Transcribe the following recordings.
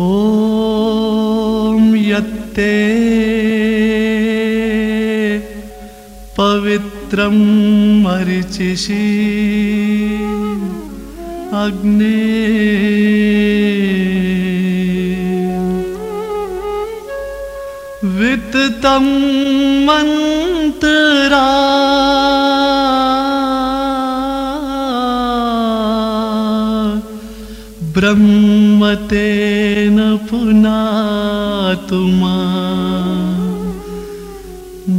ॐ यत्ते पवित्रं मरिचिषि अग्ने विततं मन्त्रा ब्रह्मतेन पुनातुमा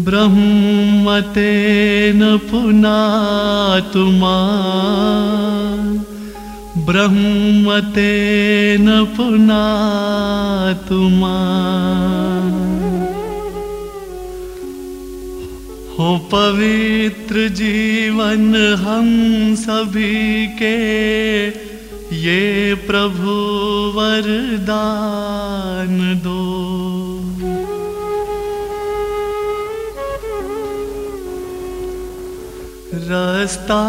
ब्रह्मतेन पुनातुमा ब्रह्मतेन पुनातुमा हो पवित्र जीवन हम सभी के ये प्रभु वरदान दो। रास्ता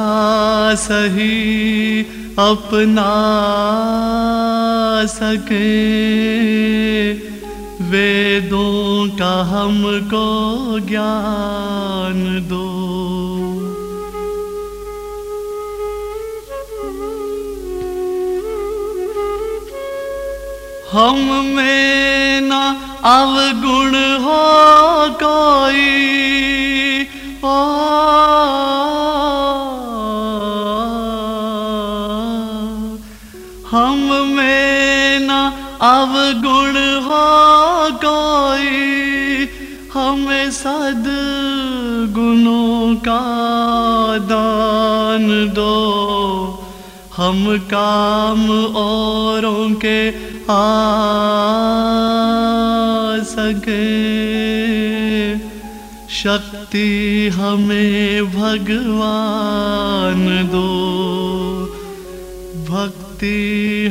सही अपना सके वेदों का हमको ज्ञान दो। हम में न अवगुण हो कोई। ओ। हम में न अवगुण हो कोई। हमें सद गुणों का दान दो। हम काम औरों के आ सके। शक्ति हमें भगवान दो। भक्ति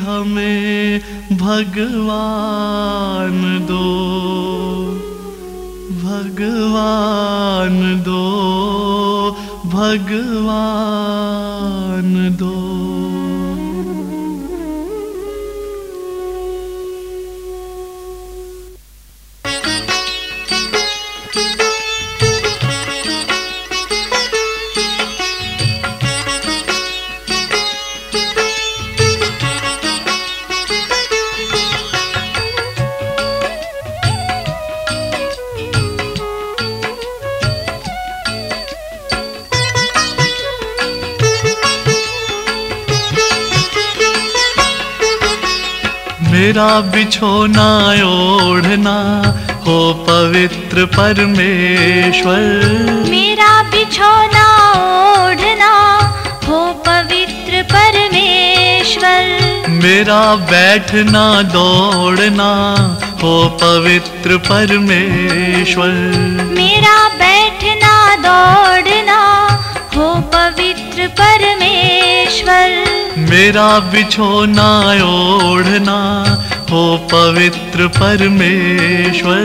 हमें भगवान दो। भगवान दो भगवान दो। मेरा बिछोना ओढ़ना हो पवित्र परमेश्वर। मेरा बिछोना ओढ़ना हो पवित्र परमेश्वर। मेरा बैठना दौड़ना हो पवित्र परमेश्वर। मेरा बैठना दौड़ना हो पवित्र परमेश्वर। मेरा बिछोना ओढ़ना हो पवित्र परमेश्वर।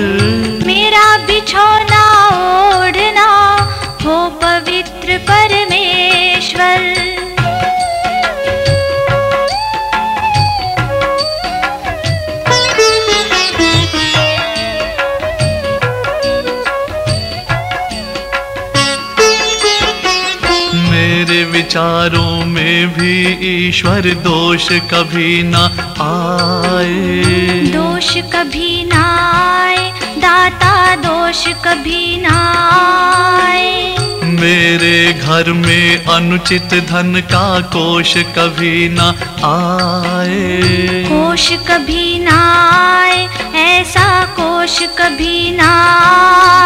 मेरा बिछोना ओढ़ना हो पवित्र परमेश्वर। मेरे विचारों भी ईश्वर दोष कभी न आए। दोष कभी ना आए दाता दोष कभी ना आए। मेरे घर में अनुचित धन का कोष कभी न आए। कोश कभी ना आए ऐसा कोश कभी ना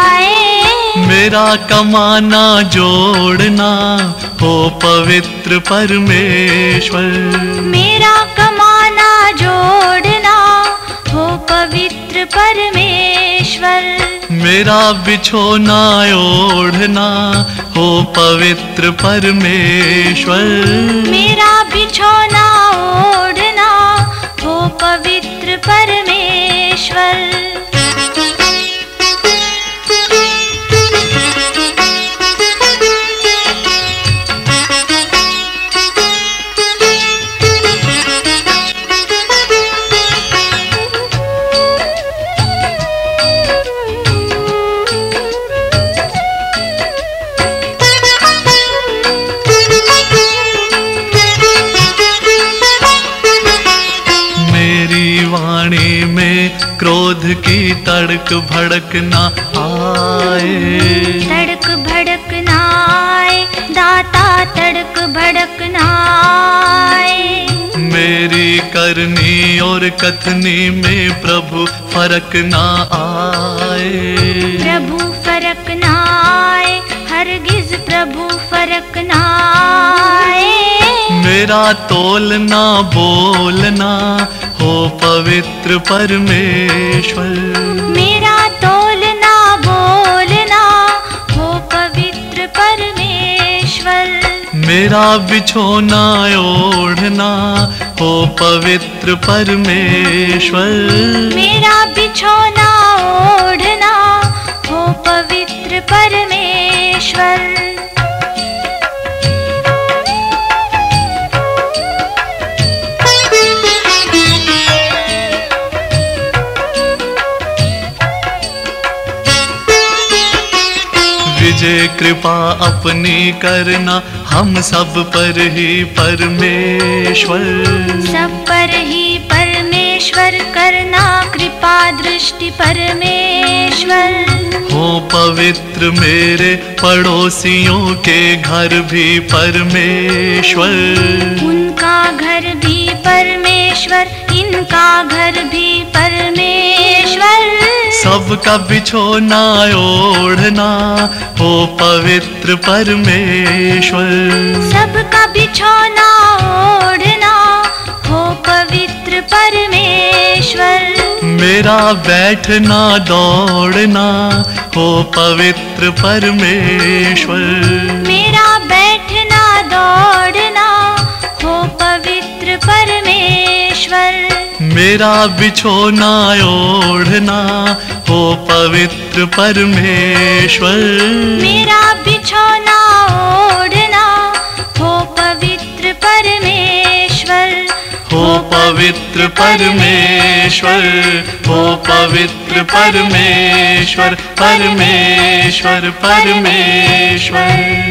आए। मेरा कमाना जोड़ना हो पवित्र परमेश्वर। मेरा कमाना जोड़ना हो पवित्र परमेश्वर। मेरा बिछोना ओढ़ना हो पवित्र परमेश्वर। मेरा बिछोना ओढ़ना हो पवित्र परमेश्वर। तड़क भड़क ना आए। तड़क भड़क नाए दाता तड़क भड़क नाए मेरी करनी और कथनी में प्रभु फ़र्क ना आए। प्रभु फरक नाए हरगिज प्रभु फरक नाए मेरा तोलना बोलना हो पवित्र परमेश्वर। मेरा तोलना बोलना हो पवित्र परमेश्वर। मेरा बिछोना ओढ़ना हो पवित्र परमेश्वर। मेरा बिछोना ओढ़ना हो पवित्र परमेश्वर। विजय कृपा अपनी करना हम सब पर ही परमेश्वर। सब पर ही परमेश्वर करना कृपा दृष्टि परमेश्वर। हो पवित्र मेरे पड़ोसियों के घर भी परमेश्वर। उनका घर भी परमेश्वर इनका घर भी परमेश्वर। सबका बिछोना ओढ़ना हो पवित्र परमेश्वर। सबका बिछोना ओढ़ना हो पवित्र परमेश्वर। मेरा बैठना दौड़ना हो पवित्र परमेश्वर। मेरा बैठना दौड़ना हो पवित्र परमेश्वर। मेरा बिछोना ओढ़ना हो पवित्र परमेश्वर। मेरा बिछौना ओढ़ना हो पवित्र परमेश्वर। हो पवित्र परमेश्वर हो पवित्र परमेश्वर परमेश्वर। परमेश्वर।